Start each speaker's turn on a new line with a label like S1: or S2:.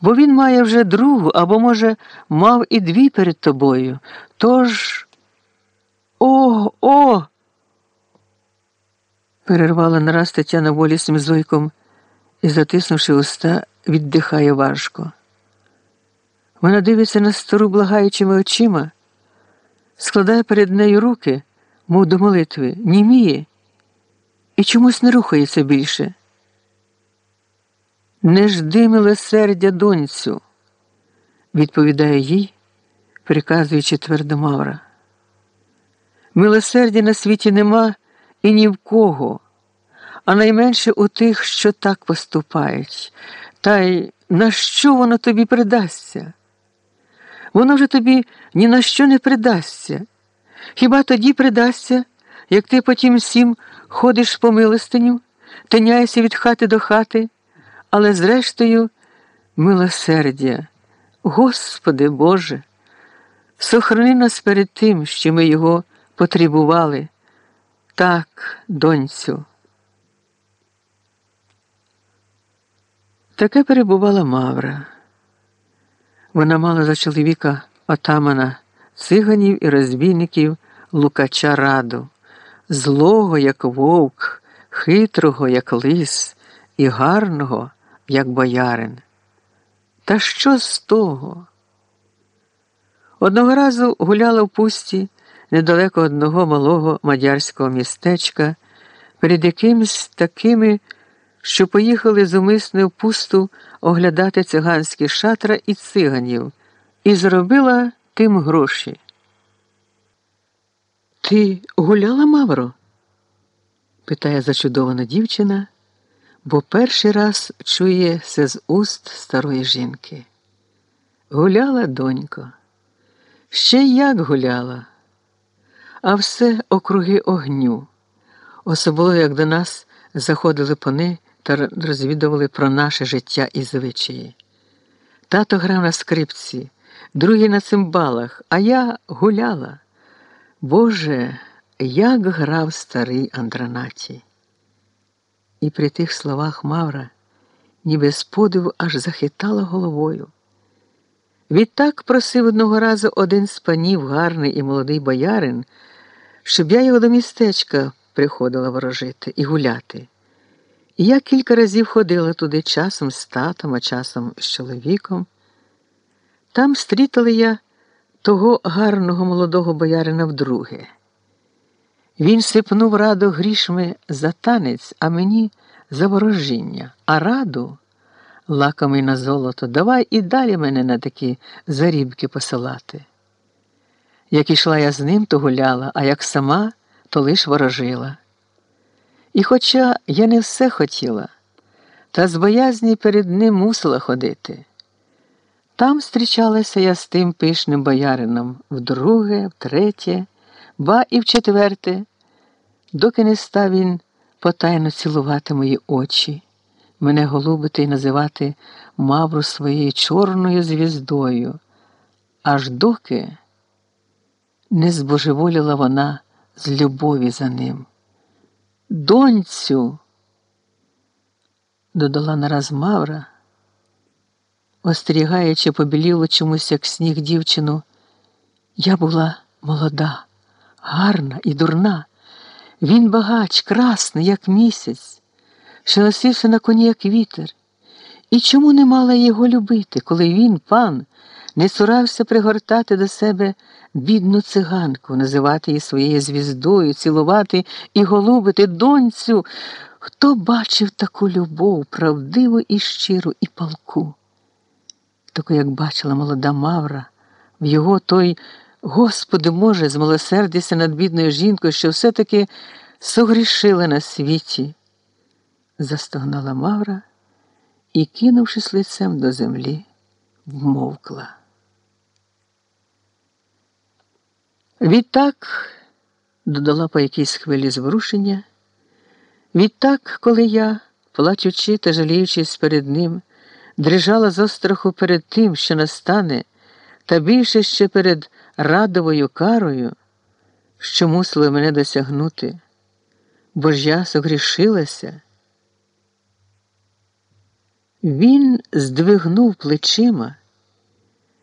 S1: Бо він має вже другу або, може, мав і дві перед тобою. Тож. О, о. перервала нараз Тетяна волісним зойком і, затиснувши уста, віддихає важко. Вона дивиться на стару благаючими очима, складає перед нею руки, мов до молитви, німіє, і чомусь не рухається більше. Не жди милосердя, доньцю, відповідає їй, приказуючи твердо Мавра. Милосердя на світі нема і ні в кого, а найменше у тих, що так поступають. Та й на що воно тобі придасться? Воно вже тобі ні на що не придасться. Хіба тоді придасться, як ти потім всім ходиш по милостиню, тиняєшся від хати до хати, але зрештою милосердя. Господи Боже, сохрани нас перед тим, що ми його потребували. Так, доньцю. Таке перебувала Мавра. Вона мала за чоловіка отамана циганів і розбійників Лукача Раду, злого, як вовк, хитрого, як лис, і гарного, як боярин. Та що з того? Одного разу гуляла в пусті недалеко одного малого мадярського містечка, перед якимсь такими, що поїхали зумисне в пусту оглядати циганські шатра і циганів, і зробила тим гроші. Ти гуляла, Мавро? питає зачудована дівчина, бо перший раз чує це з уст старої жінки. Гуляла, донько, ще як гуляла, а все округи огню, особливо як до нас заходили пани та розвідували про наше життя і звичаї. Тато грав на скрипці, другий на цимбалах, а я гуляла. Боже, як грав старий Андранаті. І при тих словах Мавра, ніби з подиву аж захитала головою. Відтак просив одного разу один з панів, гарний і молодий боярин, щоб я його до містечка приходила ворожити і гуляти. І я кілька разів ходила туди часом з татом, а часом з чоловіком. Там стрітали я того гарного молодого боярина вдруге. Він сипнув раду грішми за танець, а мені за ворожіння, а раду, лакомий на золото, давай і далі мене на такі зарібки посилати. Як ішла я з ним, то гуляла, а як сама, то лиш ворожила. І хоча я не все хотіла, та з боязні перед ним мусила ходити. Там зустрічалася я з тим пишним боярином вдруге, втретє, ба і вчетверте, доки не став він потайно цілувати мої очі, мене голубити і називати мавру своєю чорною звіздою, аж доки не збожеволіла вона з любові за ним. Донцю, додала нараз Мавра, остерігаючи побіліло чомусь, як сніг дівчину, я була молода, гарна і дурна. Він багач, красний, як місяць, що носився на коні, як вітер. І чому не мала його любити, коли він, пан, не цурався пригортати до себе бідну циганку, називати її своєю звіздою, цілувати і голубити доньцю? Хто бачив таку любов, правдиву і щиру, і палку? Таку, як бачила молода Мавра, в його той. Господи може змилосердися над бідною жінкою, що все-таки согрішила на світі, застогнала Мавра і, кинувшись лицем до землі, вмовкла. Відтак, додала по якійсь хвилі зворушення, відтак, коли я, плачучи та жаліючись перед ним, дрижала з остраху перед тим, що настане, та більше ще перед радовою карою, що мусили мене досягнути, бо ж я согрішилася. Він здвигнув плечима